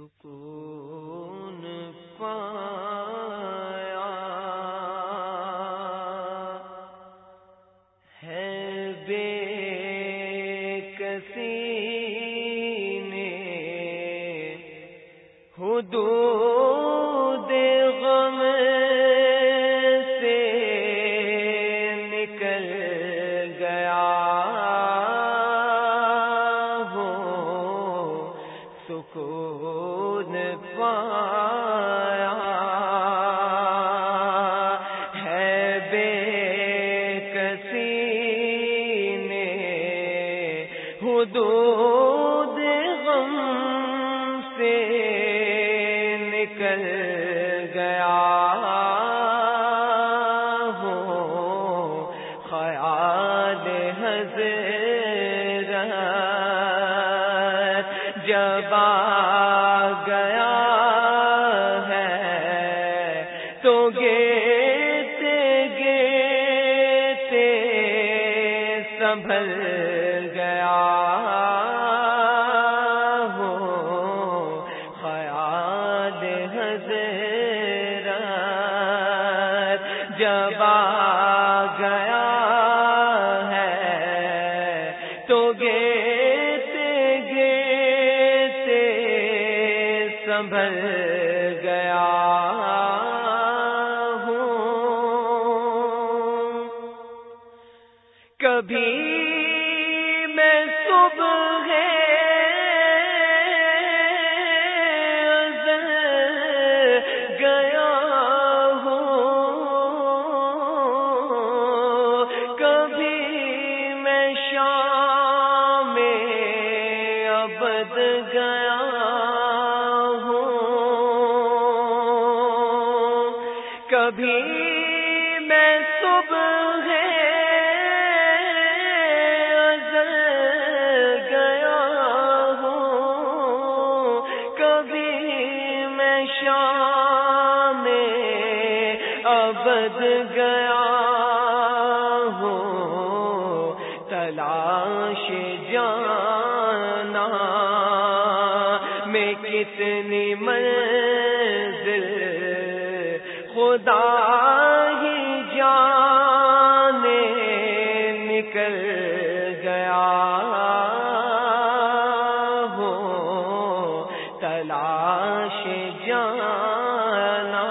سکون حدود غم سے نکل گیا ہو۔ خیال حضرت جب سنبھل گیا ہو۔ خیال حضرت جب آ گیا ہے تو گیتے گیتے سنبھل کبھی میں صبح گیا ہوں۔ کبھی میں شام میں ابد گیا ہوں۔ کبھی میں صبح ازل ابد گیا ہوں تلاش جانا۔ میں کتنی منزل خدا ہی جانے نکل گیا ہو، تلاش جانا۔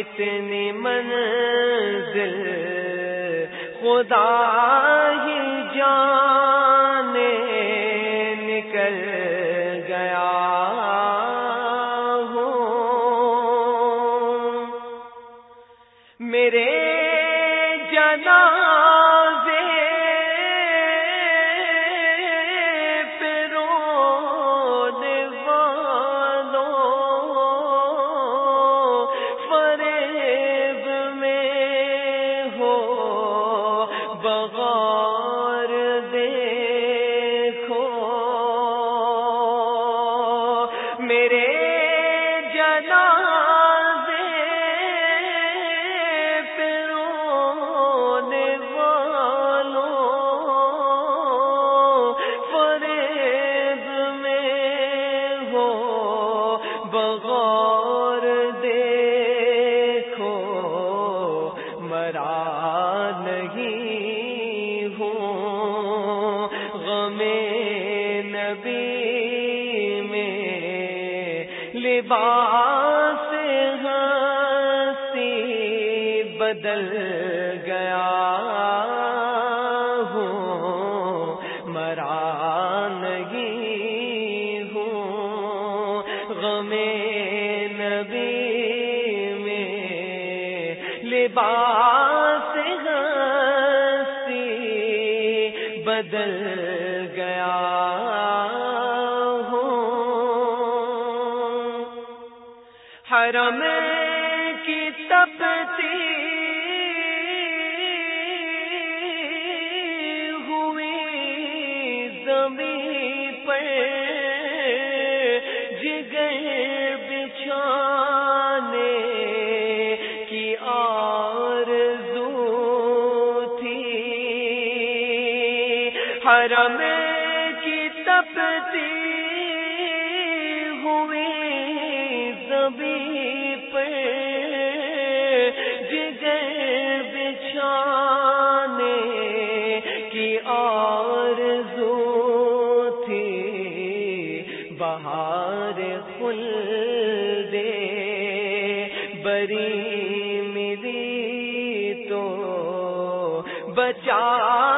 کتنی منزل خدا ہی جانے نکل گیا ہوں میرے لباس ہستی بدل گیا ہوں، مرا نہیں ہوں۔ غم نبی میں لباس ہستی بدل گیا حرم کی تپتی ہوئی زبی پر جگر بچھانے کی اور تھی۔ بہار پل دے۔ بری میری تو بچا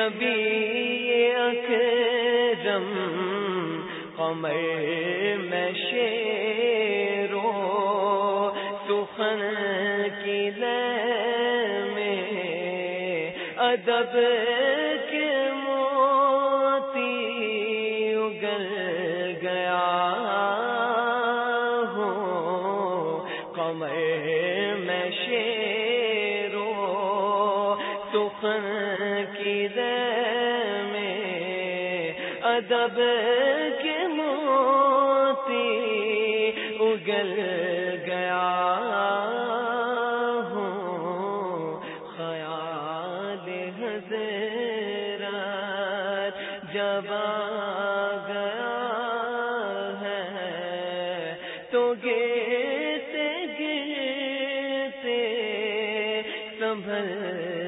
نبی اکرم، قمر میں شیرو سخن کی لے ادب کے موتی اگل گیا ہوں کمر کی میں ادب کے موتی اگل گیا جب گیا ہے تو گرتے گرتے سنبھل